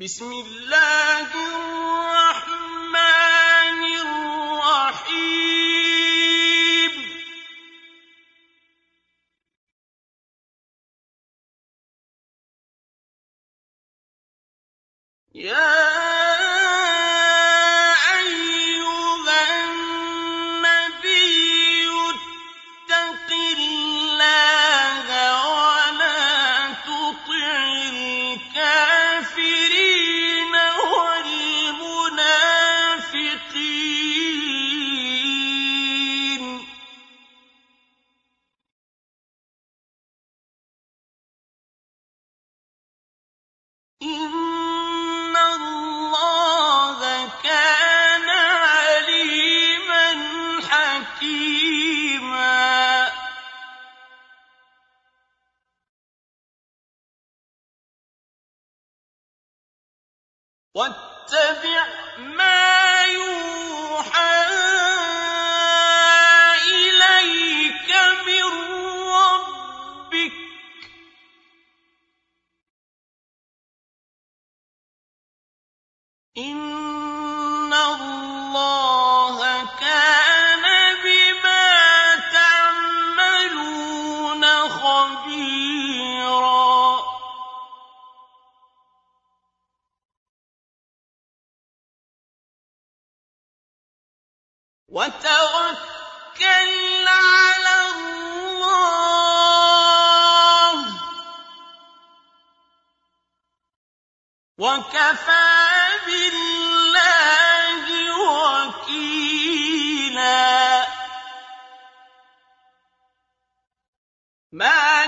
بسم الله الرحمن What? ما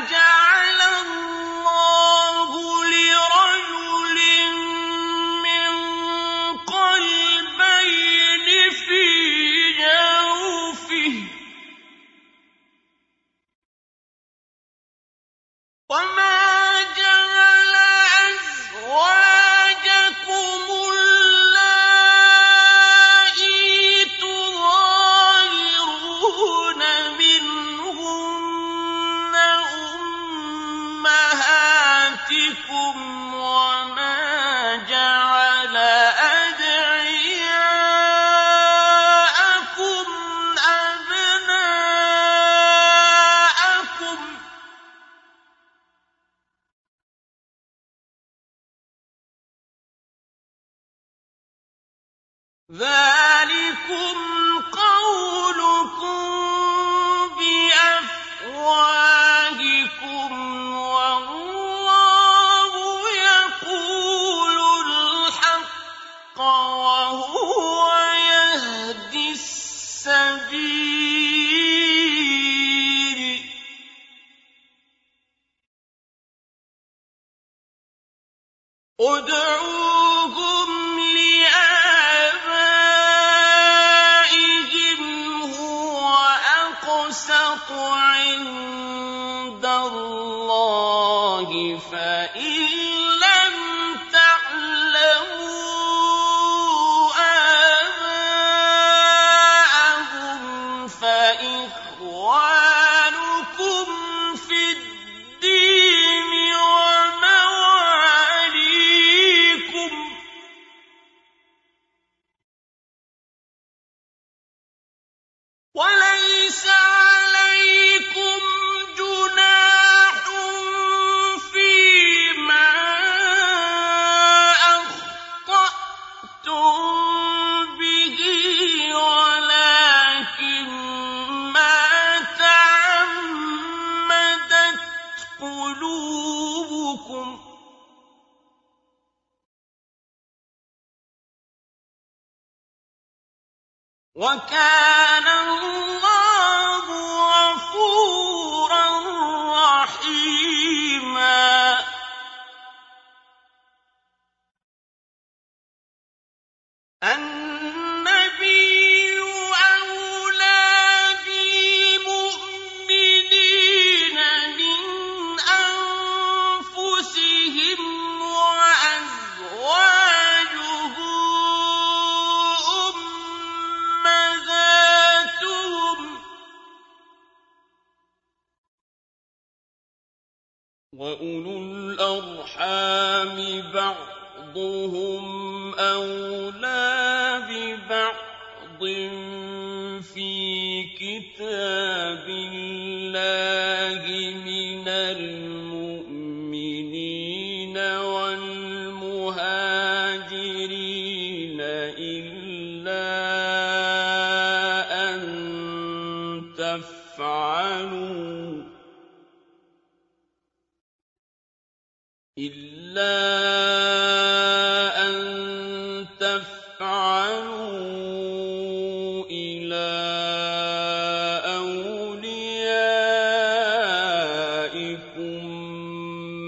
أَوْلِيَائِكُم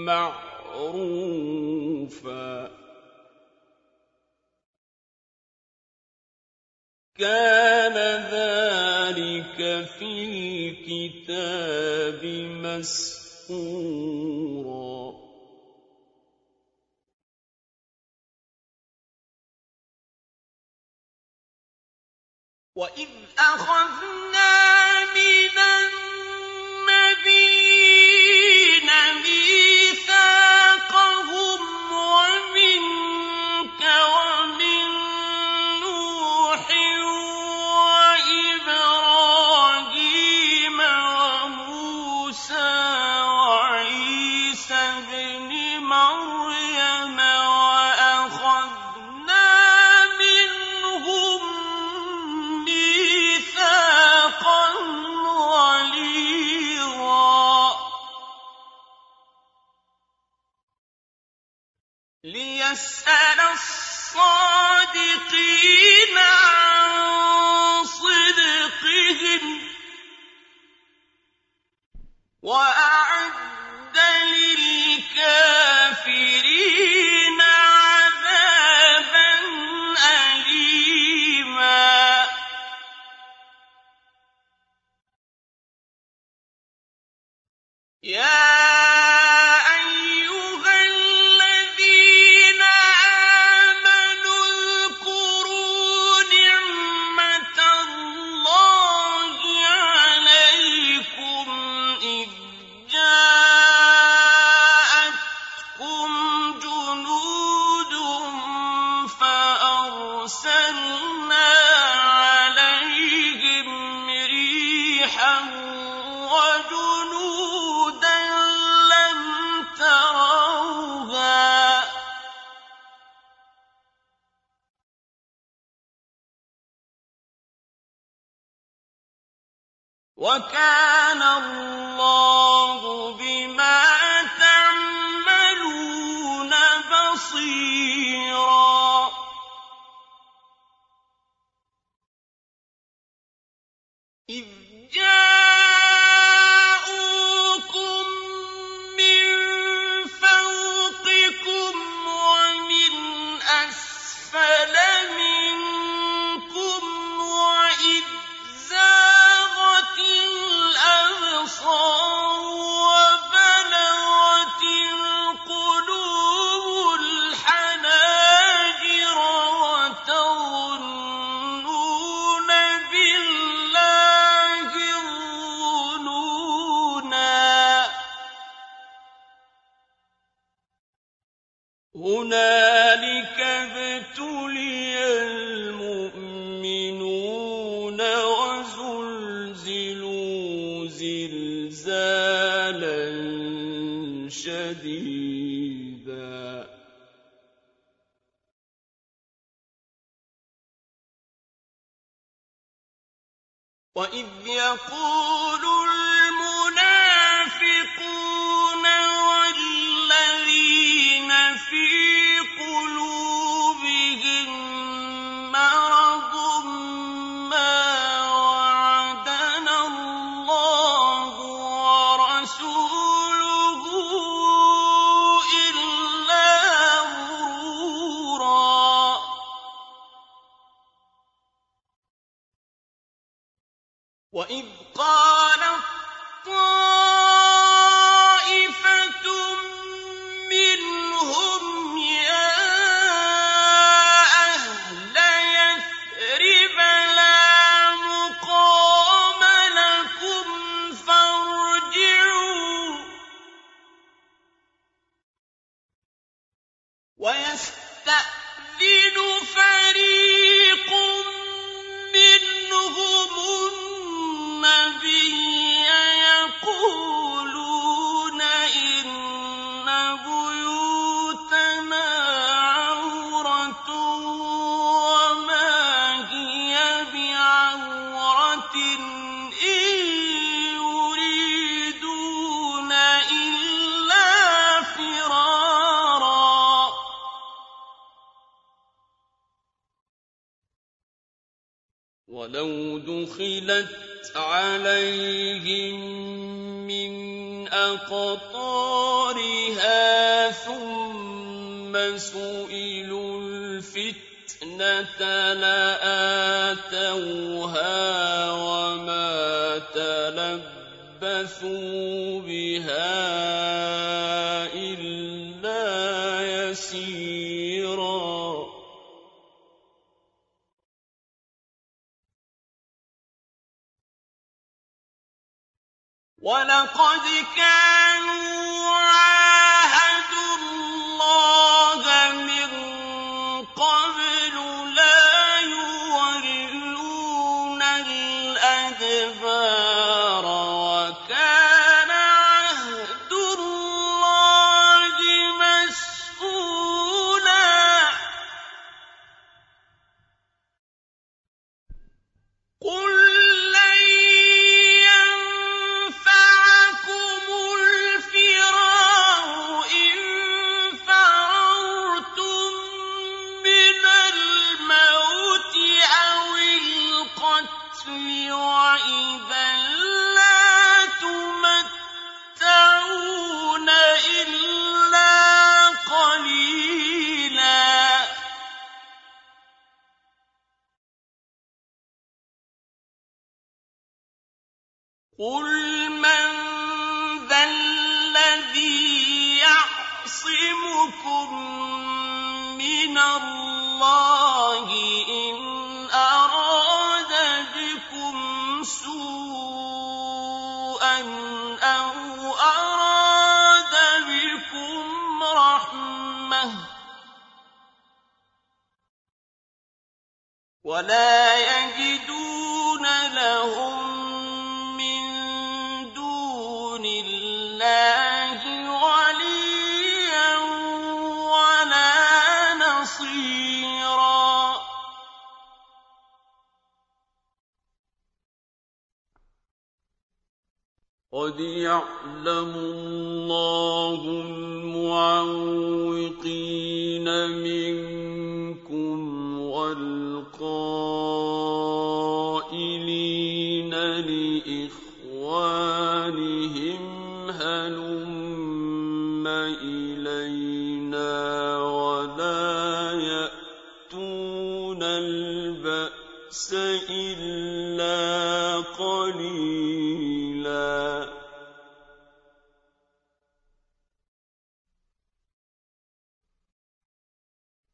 مَّعْرُوفًا ۚ كَانَ ذَٰلِكَ فِي الْكِتَابِ مَسْطُورًا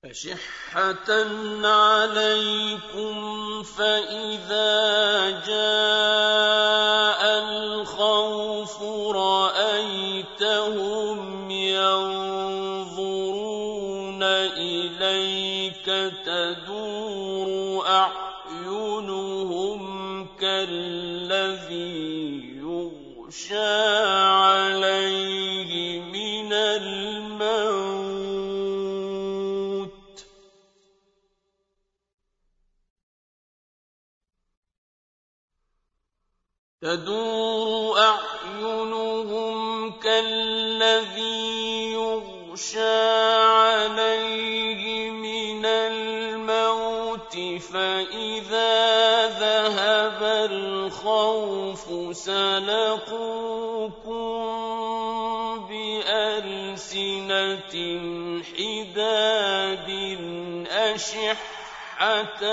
أَشِحَّةً عَلَيْكُمْ فَإِذَا جَاءَ حِدَادٍ أَشِحَّةً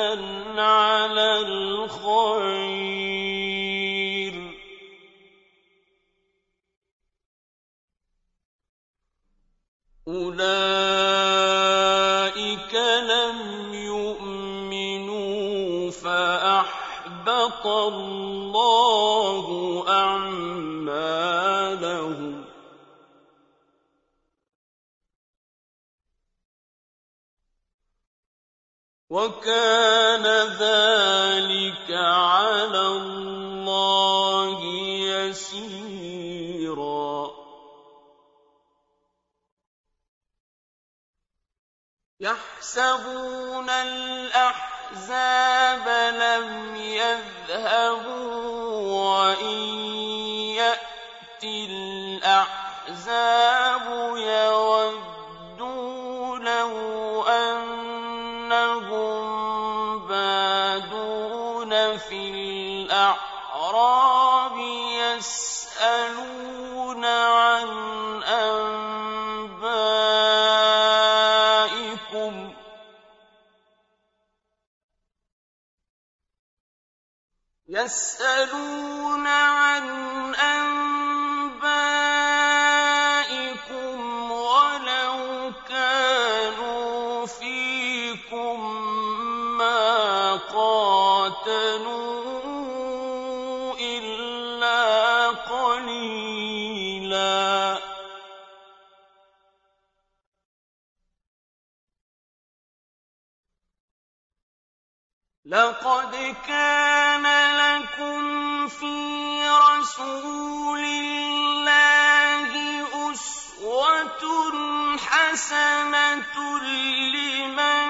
عَلَى الْخَيْرِ ۚ. وَكَانَ ذَٰلِكَ عَلَى اللَّهِ يَسِيرًا. يَحْسَبُونَ الْأَحْزَابَ لَمْ يَذْهَبُوا وَإِن يَأْتِ الْأَحْزَابُ يَوَدُّوا أَنبَائِكُمْ وَلَوْ كَانُوا فِيكُم مَّا قَاتَلُوا إِلَّا قَلِيلًا لَّقَدْ كَانَ لَكُمْ فِي رَسُولِ اللَّهِ أُسْوَةٌ حَسَنَةٌ لِّمَن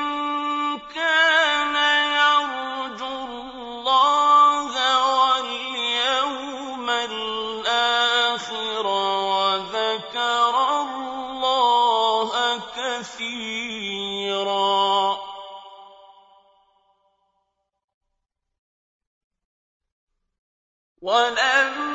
كَانَ يَرْجُو اللَّهَ وَالْيَوْمَ الْآخِرَ وَذَكَرَ اللَّهَ كَثِيرًا. وَلَمَّا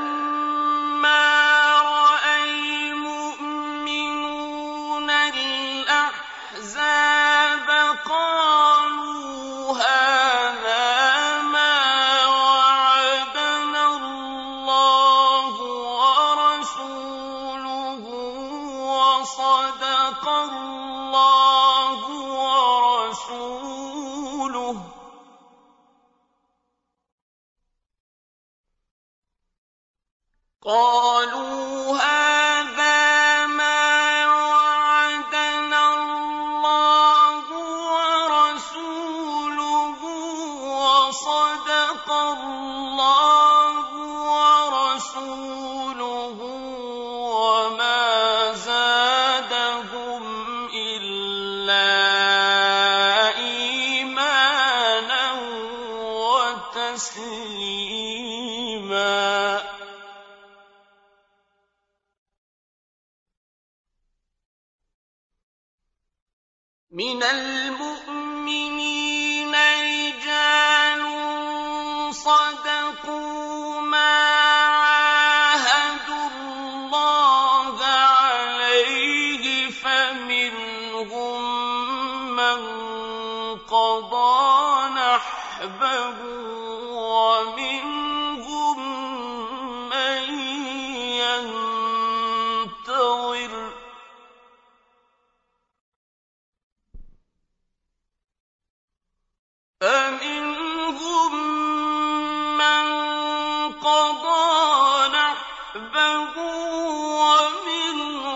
وَمَا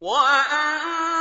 وَأَنزَلَ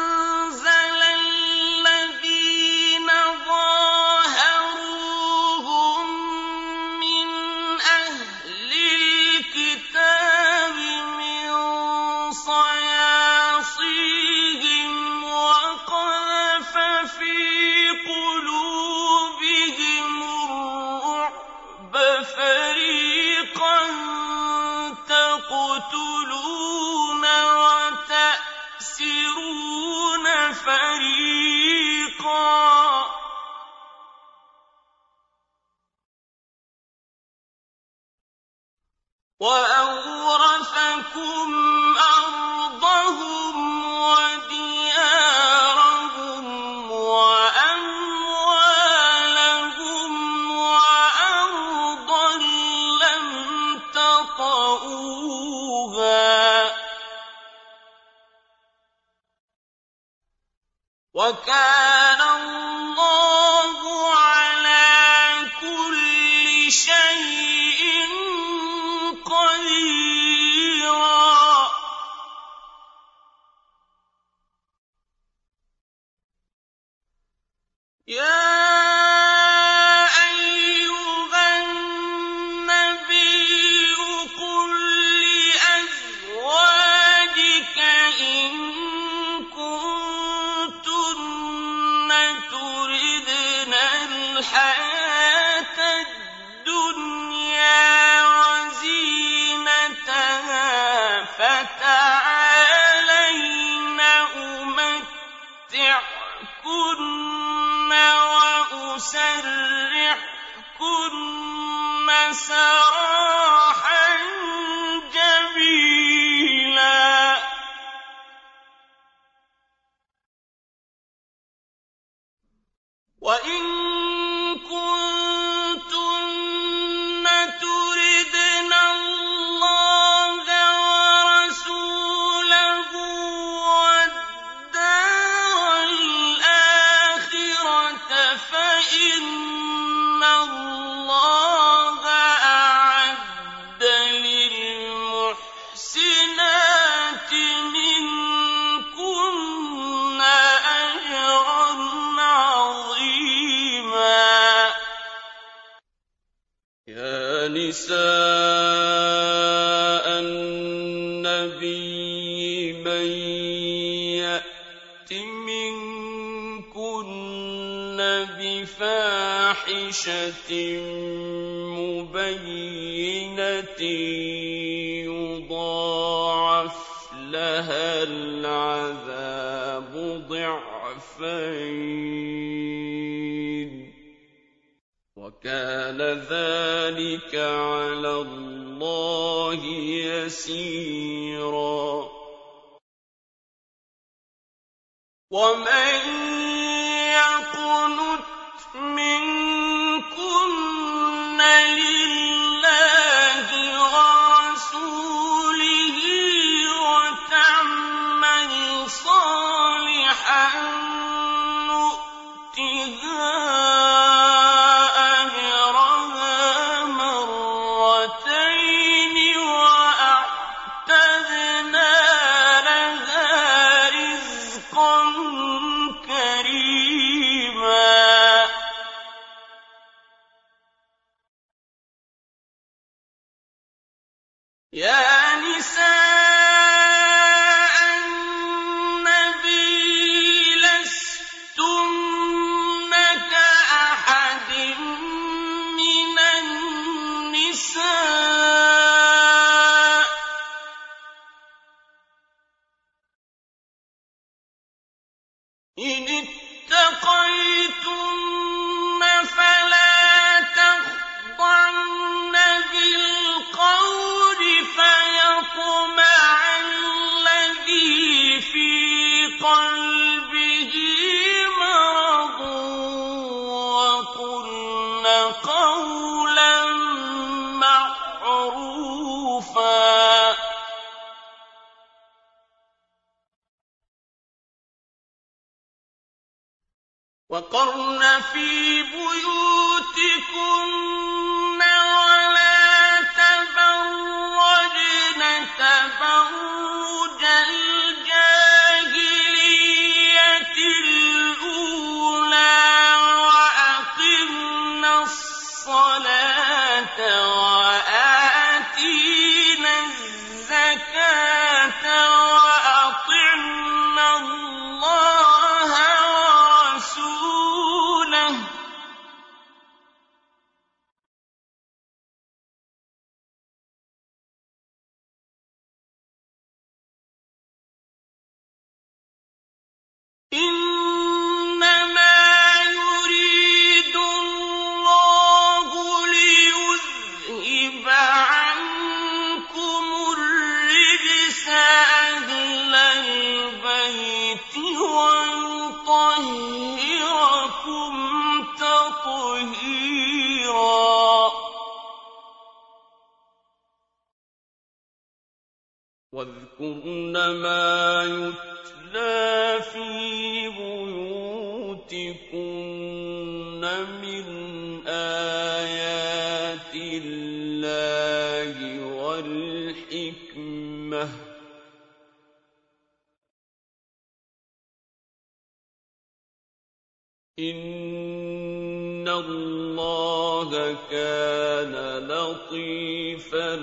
اللَّهَ كَانَ لَطِيفًا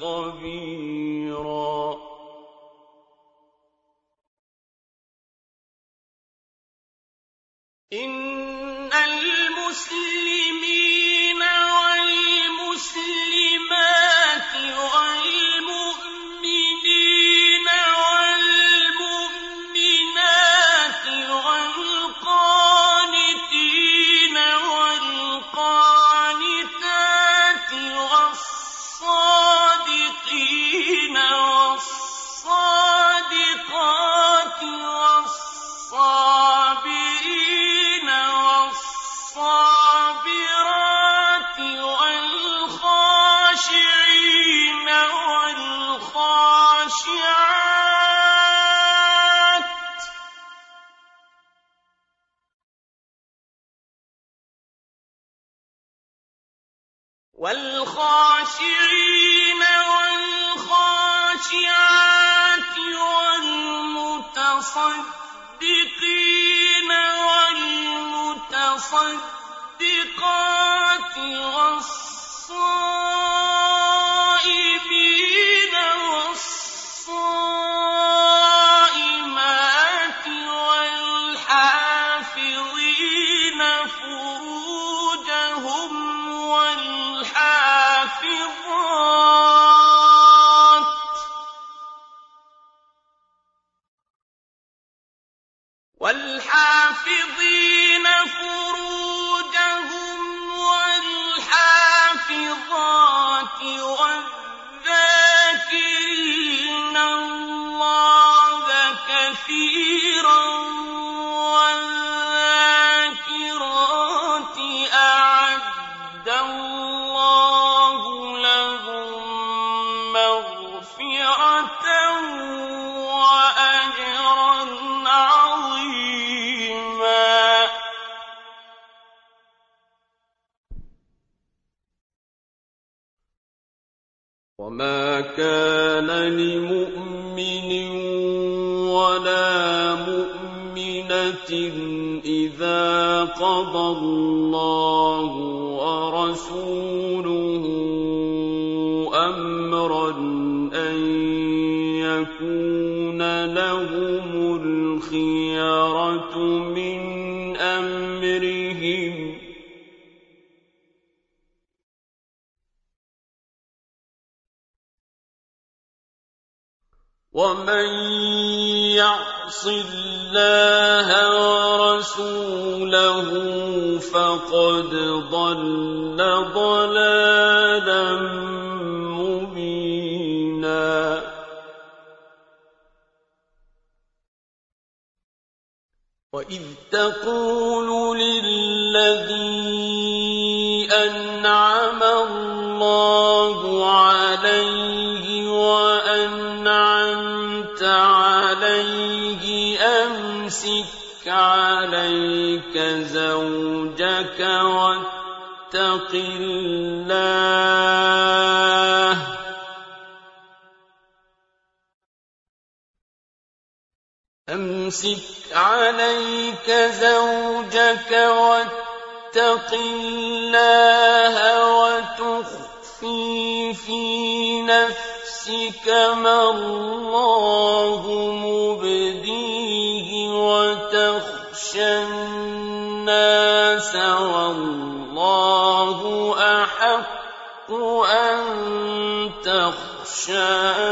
خَبِيرًا. وَالْمُتَصَدِّقِينَ وَالْمُتَصَدِّقَاتِ وَالصَّائِمِينَ قَضَى اللَّهُ فَقَدْ ضَلَّ ضَلَالًا مُّبِينًا. وإذ تقول للذي أنعم الله عليه وأنعمت عليه أمسك عليك زوجك واتق الله. أمسك عليك زوجك واتق الله وتخفي في نفسك ما الله مبديه. وتخشى الناس والله أحق أن تخشاه.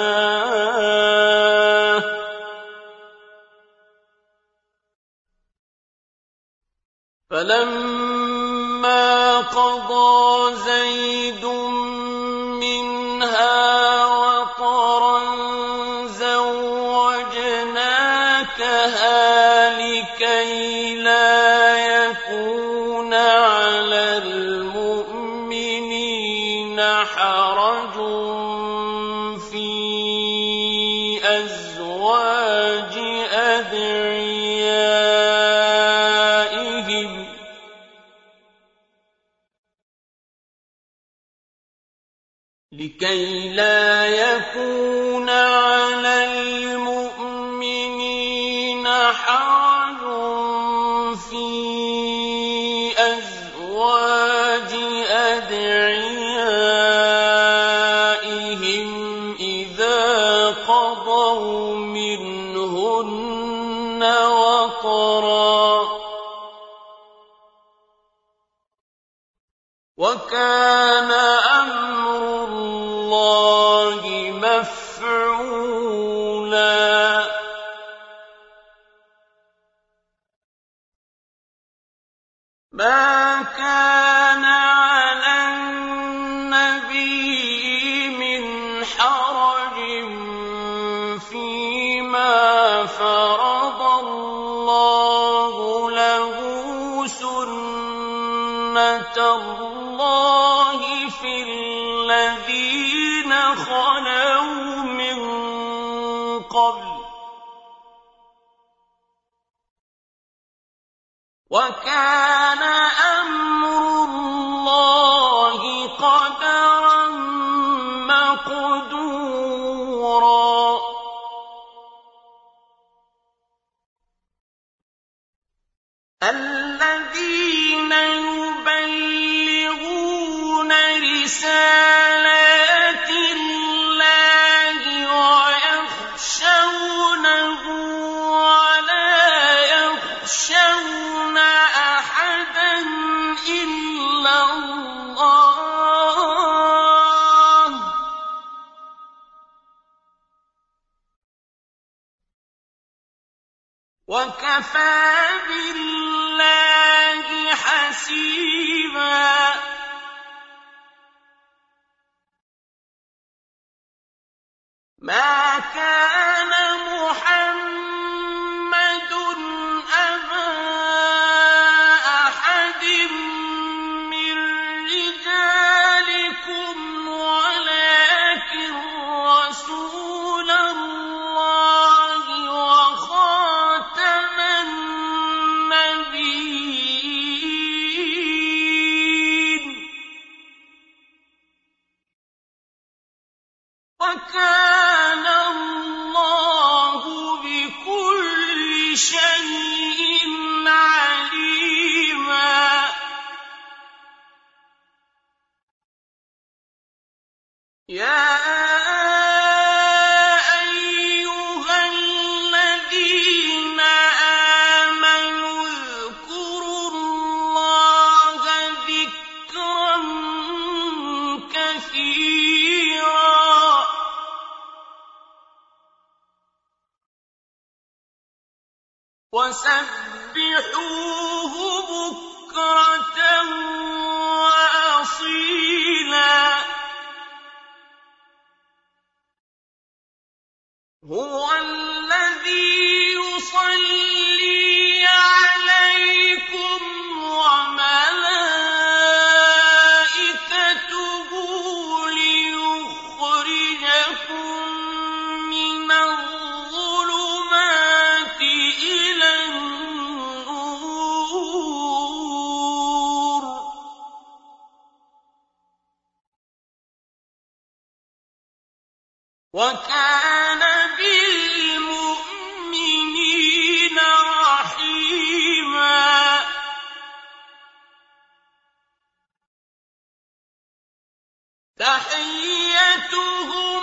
فلما لكي لا يكون على المؤمنين حرج في أزواج أدعيائهم إذا قضوا منهن وطرا وكان وَكَانَ بِالْمُؤْمِنِينَ رَحِيمًا. تَحِيَّتُهُمْ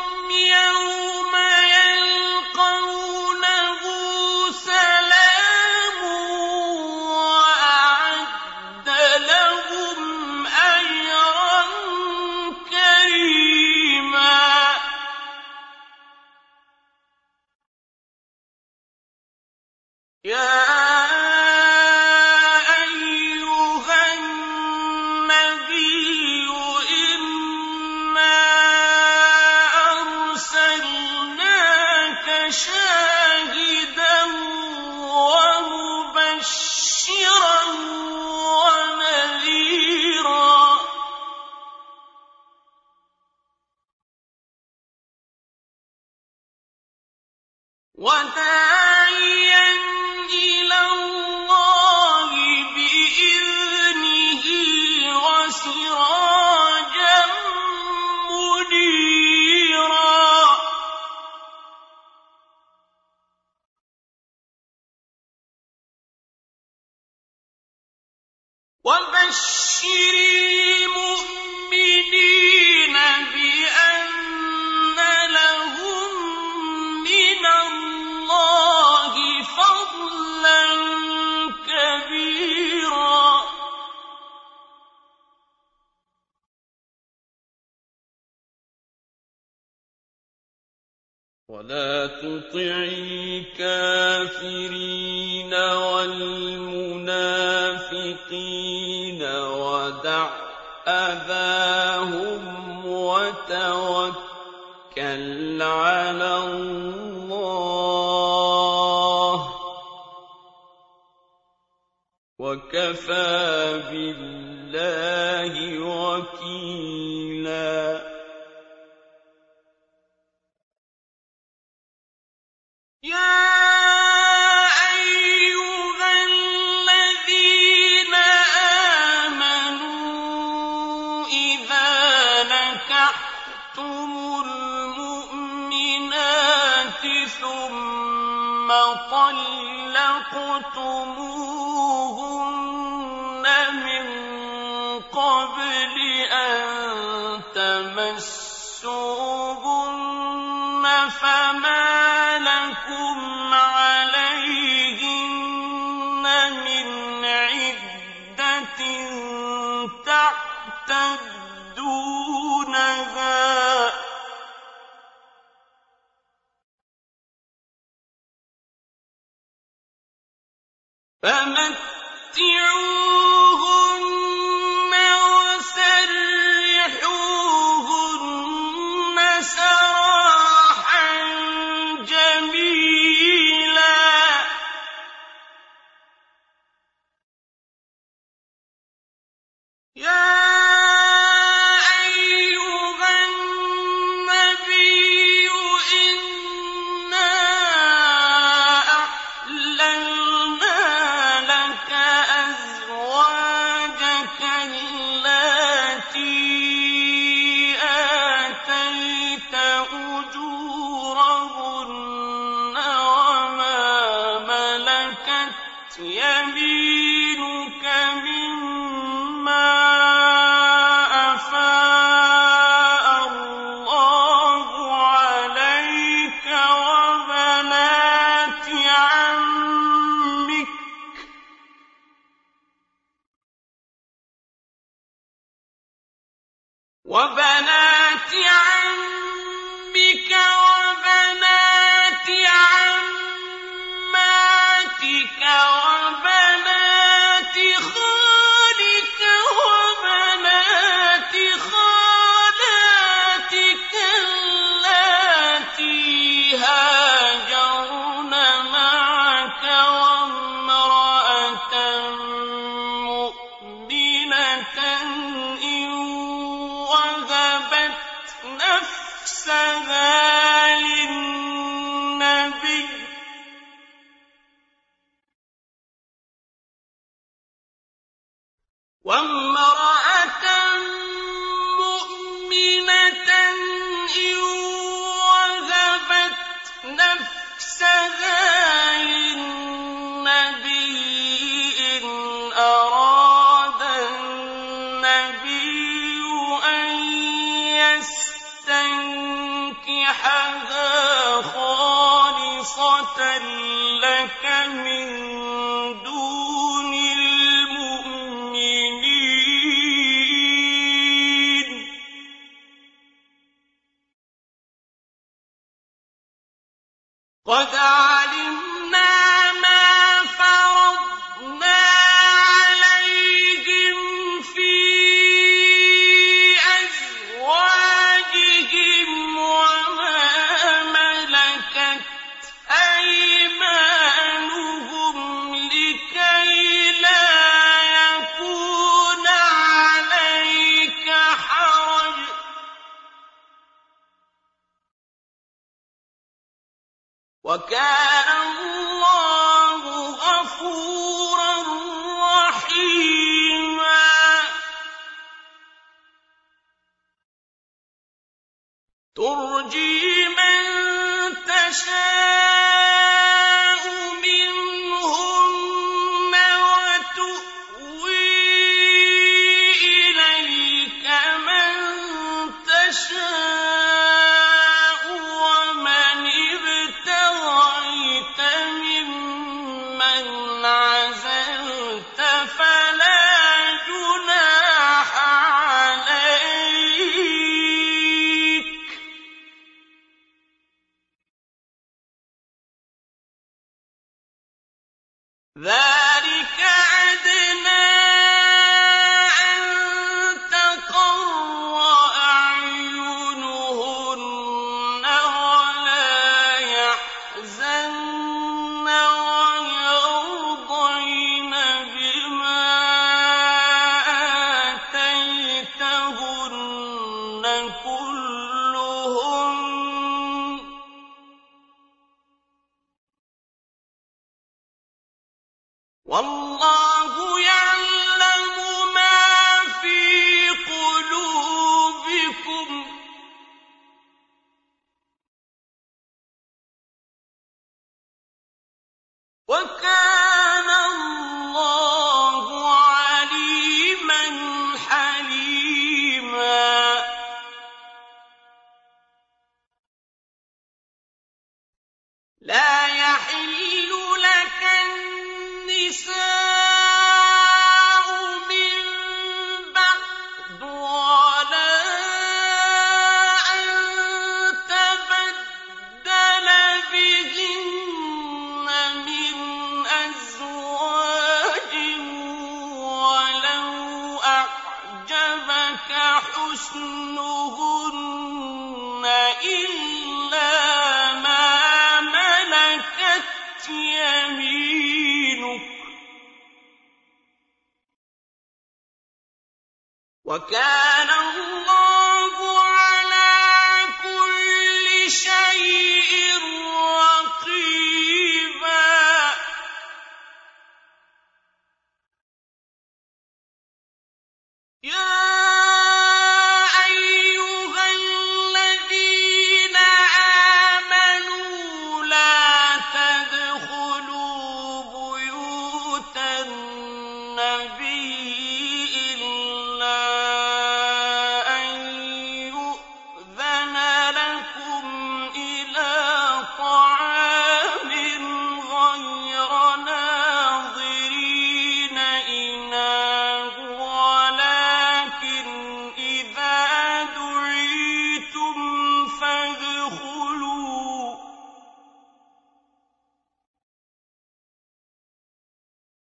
وَالْمُنَافِقِينَ وَدَعْ أَذَاهُمْ وَتَوَكَّلْ عَلَى اللَّهِ ۚ. وَكَفَىٰ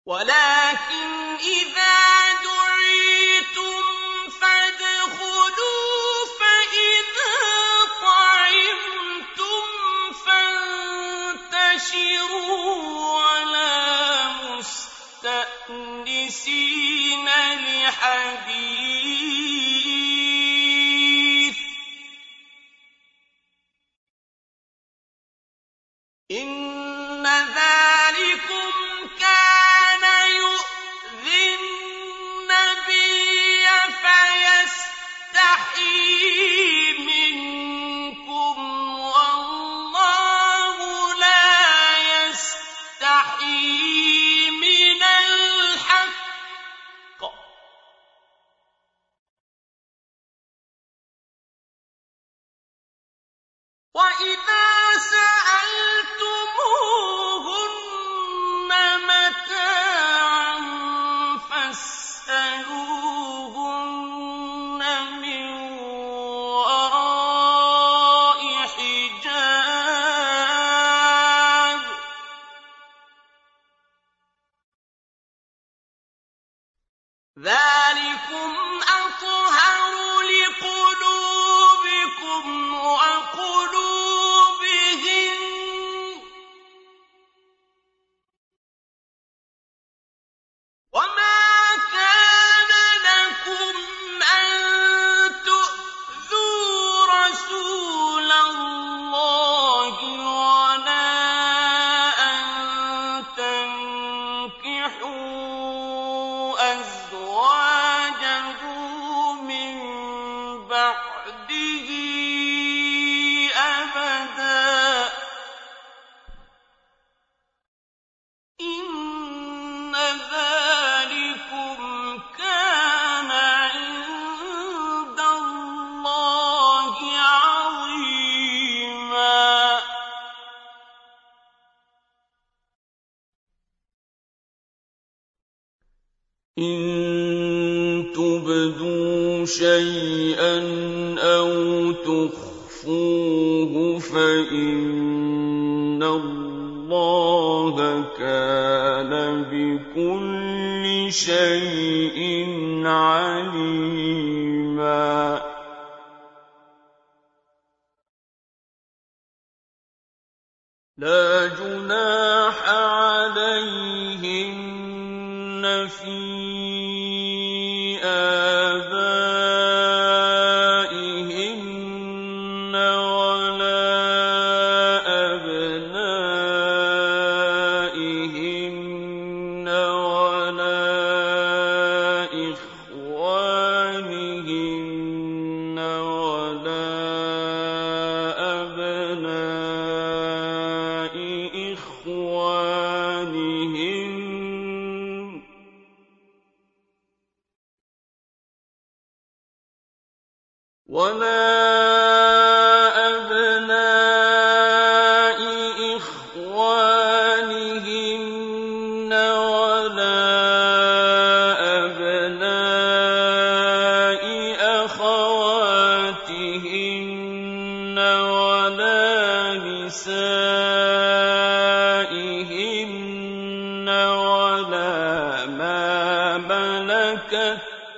وَلَٰكِنْ إِذَا بعض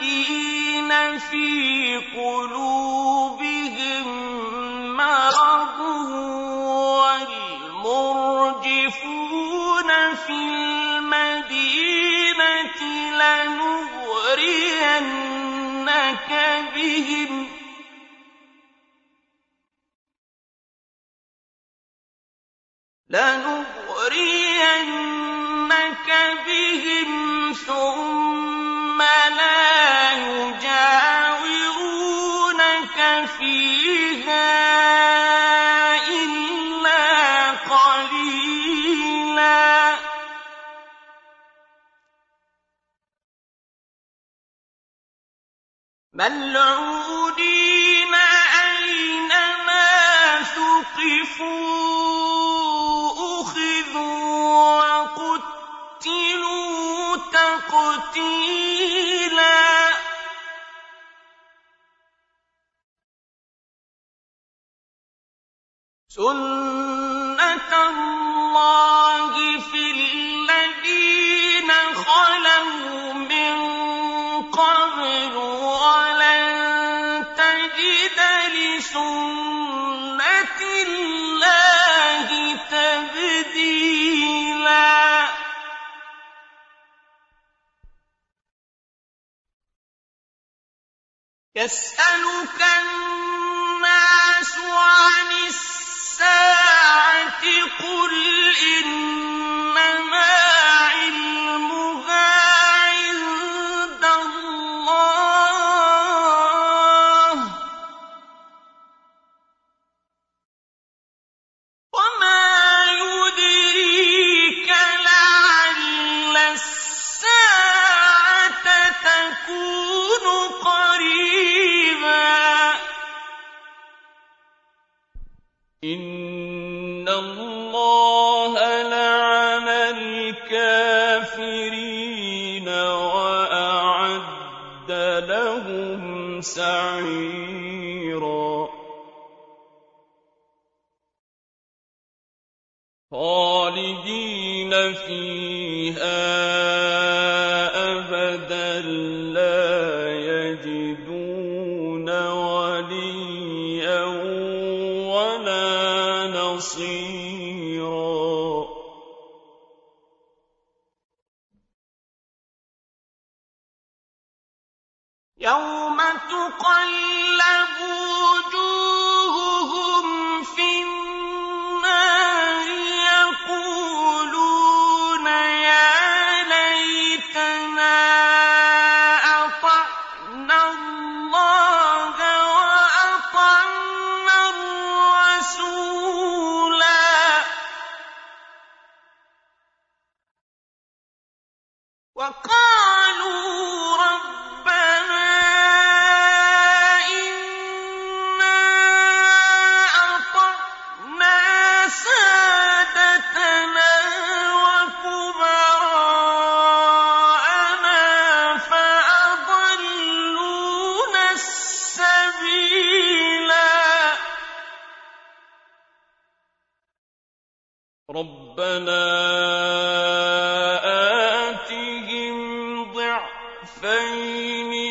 فِي قُلُوبِهِم مَّرَضٌ وَالْمُرْجِفُونَ فِي الْمَدِينَةِ لَنُغْرِيَنَّكَ بِهِمْ ۖ لنغرينك بهم ثم ملعونين أينما ثقفوا أخذوا وقتلوا تقتيلا سنة الله يسألك الناس عن الساعة قل إنما سعيد الكفين